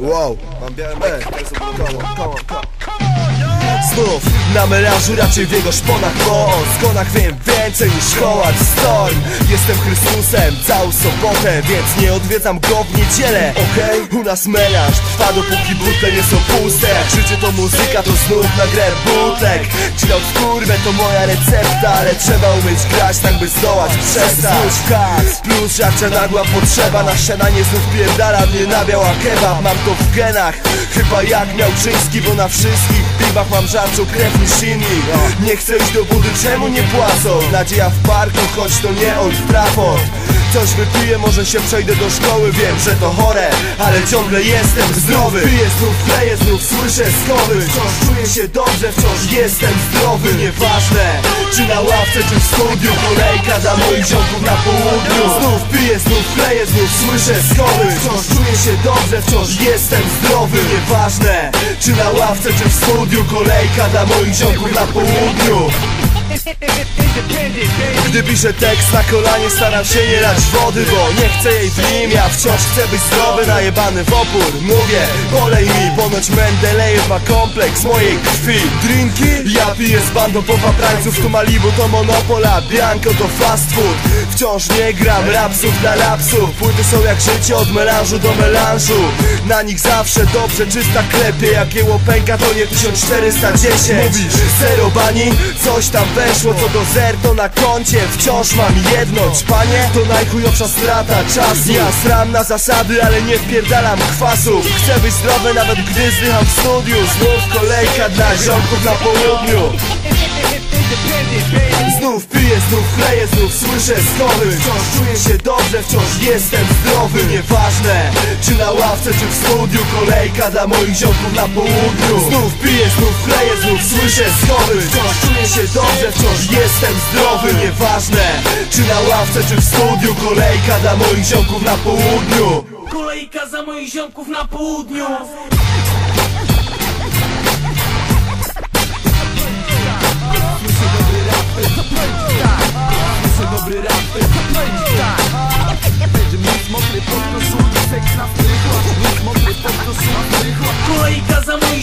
Wow, Mam białe come on. Znów na melanżu raczej w jego szponach Bo o zgonach wiem więcej niż Howard Storm Jestem Chrystusem całą sobotę Więc nie odwiedzam go w niedzielę. Okej, u nas melanż trwa dopóki butle nie są puste. Jak życie to muzyka to znów na grę butek. Chillout w kurwę to moja recepta Ale trzeba umieć grać tak by zdołać przestać. Plus żarcia nagła potrzeba Na śniadanie znów pierdala mnie na biała kebab. Mam to w genach, chyba jak miał Czyński Bo na wszystkich piwach mam żarczą krew niż inni Nie chcę iść do budy, czemu nie płacą? Nadzieja w parku, choć to nie Old Trafford Coś wypiję, może się przejdę do szkoły. Wiem, że to chore, ale ciągle jestem zdrowy. Piję znów, kleję znów, słyszę skowy. Wciąż czuję się dobrze, wciąż jestem zdrowy. Nieważne, czy na ławce, czy w studiu Kolejka dla moich ziomków na południu. Znów piję, znów kleję, znów słyszę skowy. Wciąż czuję się dobrze, wciąż jestem zdrowy. Nieważne, czy na ławce, czy w studiu Kolejka dla moich ziomków na południu gdy piszę tekst na kolanie staram się nie lać wody Bo nie chcę jej w nim, ja wciąż chcę być zdrowy Najebany w opór, mówię, polej mi Ponoć Mendelejew ma kompleks mojej krwi. Drinki? Ja piję z bandą popaprańców Tu Malibu to Monopola, Bianco to fast food. Wciąż nie gram rapsów dla lapsów Płyty są jak życie od melanżu do melanżu. Na nich zawsze dobrze czysta klepie Jak jeło pęka to nie 1410 Mówisz, zero bani, coś tam weszło Co do zer to na koncie. Wciąż mam jedno, panie. To najchujowsza strata czasu. Ja sram na zasady, ale nie wpierdalam kwasów Chcę być zdrowy nawet gdy zdycham w studiu. Znów kolejka dla ziomków na południu Znów piję, znów kleję, znów słyszę skowy Wciąż czuję się dobrze, wciąż jestem zdrowy. Nieważne, czy na ławce, czy w studiu Kolejka dla moich ziomków na południu. Znów piję, znów kleję, znów słyszę skowy Wciąż czuję się dobrze, wciąż jestem zdrowy. Nieważne, czy na ławce, czy w studiu Kolejka dla moich ziomków na południu. Kolejka za moich ziomków na południu